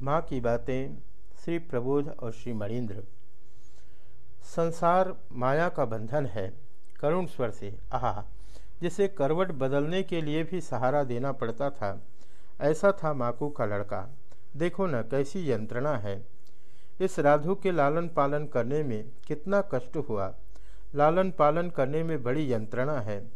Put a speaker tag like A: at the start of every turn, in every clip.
A: माँ की बातें श्री प्रबोध और श्री मणिंद्र संसार माया का बंधन है, करुण स्वर से, आह, जिसे करवट बदलने के लिए भी सहारा देना पड़ता था। ऐसा था माकू का लड़का। देखो न, कैसी यंत्रणा है। इस राधु के लालन पालन करने में कितना कष्ट हुआ। लालन पालन करने में बड़ी यंत्रणा है।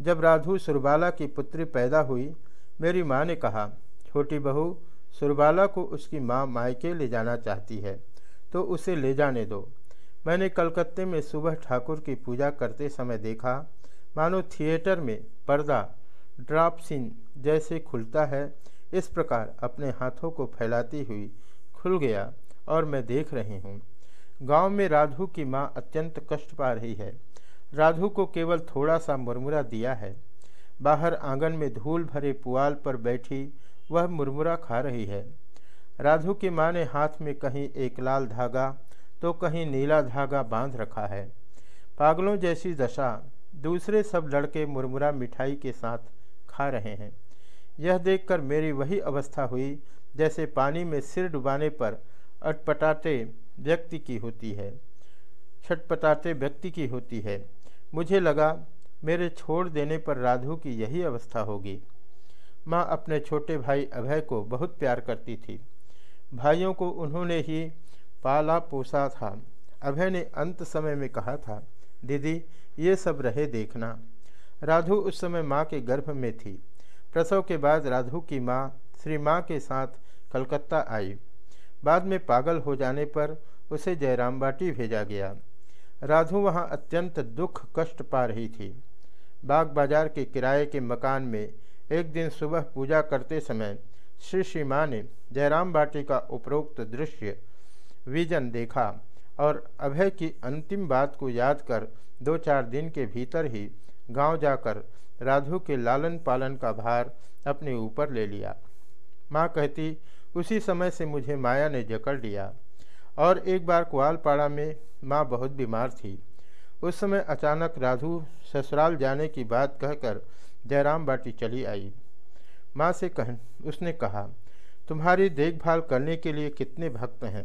A: जब राधु सुरबाला की पुत्री पैदा हुई, मेरी माँ ने कहा, छोटी बहू सुरबाला को उसकी माँ मायके ले जाना चाहती है तो उसे ले जाने दो। मैंने कलकत्ते में सुबह ठाकुर की पूजा करते समय देखा, मानो थिएटर में पर्दा, ड्राप सीन जैसे खुलता है, इस प्रकार अपने हाथों को फैलाती हुई खुल गया और मैं देख रही हूँ। गाँव में राधु की माँ अत्यंत कष्ट पा रही है। राधु को केवल थोड़ा सा मुरमुरा दिया है। बाहर आँगन में धूल भरे पुआल पर बैठी वह मुरमुरा खा रही है। राधु की माँ ने हाथ में कहीं एक लाल धागा तो कहीं नीला धागा बाँध रखा है। पागलों जैसी दशा, दूसरे सब लड़के मुरमुरा मिठाई के साथ खा रहे हैं। यह देखकर मेरी वही अवस्था हुई, जैसे पानी में सिर डुबाने पर अटपटाते व्यक्ति की होती है। छटपटाते व्यक्ति की होती है। मुझे लगा, मेरे छोड़ देने पर राधु की यही अवस्था होगी। माँ अपने छोटे भाई अभय को बहुत प्यार करती थी। भाइयों को उन्होंने ही पाला पोसा था। अभय ने अंत समय में कहा था, दीदी, ये सब रहे देखना। राधु उस समय माँ के गर्भ में थी। प्रसव के बाद राधु की माँ, श्री माँ के साथ कलकत्ता आई। बाद में पागल हो जाने पर उसे जयराम बाटी भेजा गया। राधु वहाँ अत्यंत दुख कष्ट पा रही थी। बाग बाज़ार के किराए के मकान में एक दिन सुबह पूजा करते समय श्री श्री माँ ने जयराम बाटी का उपरोक्त दृश्य, विजन देखा और अभय की अंतिम बात को याद कर दो चार दिन के भीतर ही गाँव जाकर राधु के लालन पालन का भार अपने ऊपर ले लिया। माँ कहती, उसी समय से मुझे माया ने जकड़ लिया और एक बार कुआलपाड़ा में माँ बहुत बीमार थी। उस समय अचानक राधु ससुराल जाने की बात कहकर जयराम बाटी चली आई। माँ से कह उसने कहा, तुम्हारी देखभाल करने के लिए कितने भक्त हैं,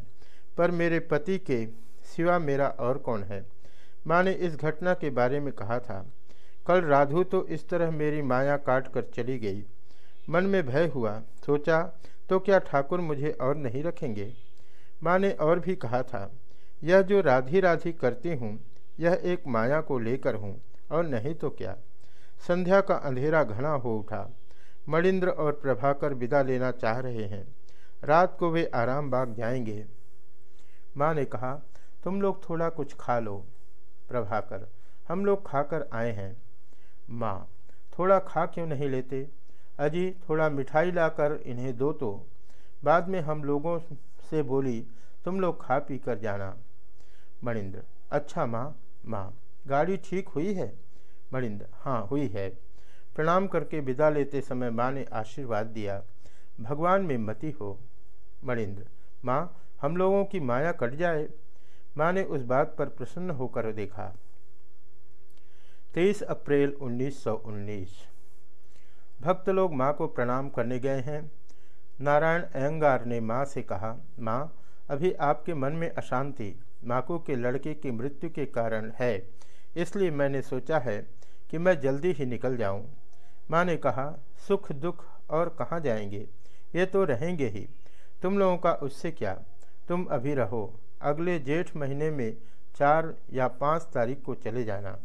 A: पर मेरे पति के सिवा मेरा और कौन है? माँ ने इस घटना के बारे में कहा था। कल राधु तो इस तरह मेरी माया काट कर चली गई। मन में भय हुआ, सोचा तो क्या ठाकुर मुझे और नहीं रखेंगे? माँ ने और भी कहा था, यह जो राधी राधी करती हूँ, यह एक माया को लेकर हूँ, और नहीं तो क्या। संध्या का अंधेरा घना हो उठा। मणिंद्र और प्रभाकर विदा लेना चाह रहे हैं। रात को वे आराम बाग जाएँगे। माँ ने कहा, तुम लोग थोड़ा कुछ खा लो। प्रभाकर, हम लोग खाकर आए हैं। माँ, थोड़ा खा क्यों नहीं लेते? अजी, थोड़ा मिठाई लाकर इन्हें दो तो। बाद में हम लोगों से बोली, तुम लोग खा पी कर जाना। मणिंद्र अच्छा माँ माँ, गाड़ी ठीक हुई है? मणिंद्र हाँ हुई है। प्रणाम करके विदा लेते समय माँ ने आशीर्वाद दिया। भगवान में मति हो मणिंद्र माँ, हम लोगों की माया कट जाए। माँ ने उस बात पर प्रसन्न होकर देखा। 23 अप्रैल 1919 भक्त लोग माँ को प्रणाम करने गए हैं। नारायण अयंगार ने माँ से कहा, माँ, अभी आपके मन में अशांति माकू के लड़के की मृत्यु के कारण है। इसलिए मैंने सोचा है कि मैं जल्दी ही निकल जाऊँ। माँ ने कहा, सुख, दुख और कहाँ जाएँगे? ये तो रहेंगे ही। तुम लोगों का उससे क्या? तुम अभी रहो। अगले जेठ महीने में चार या पाँच तारीख को चले जाना।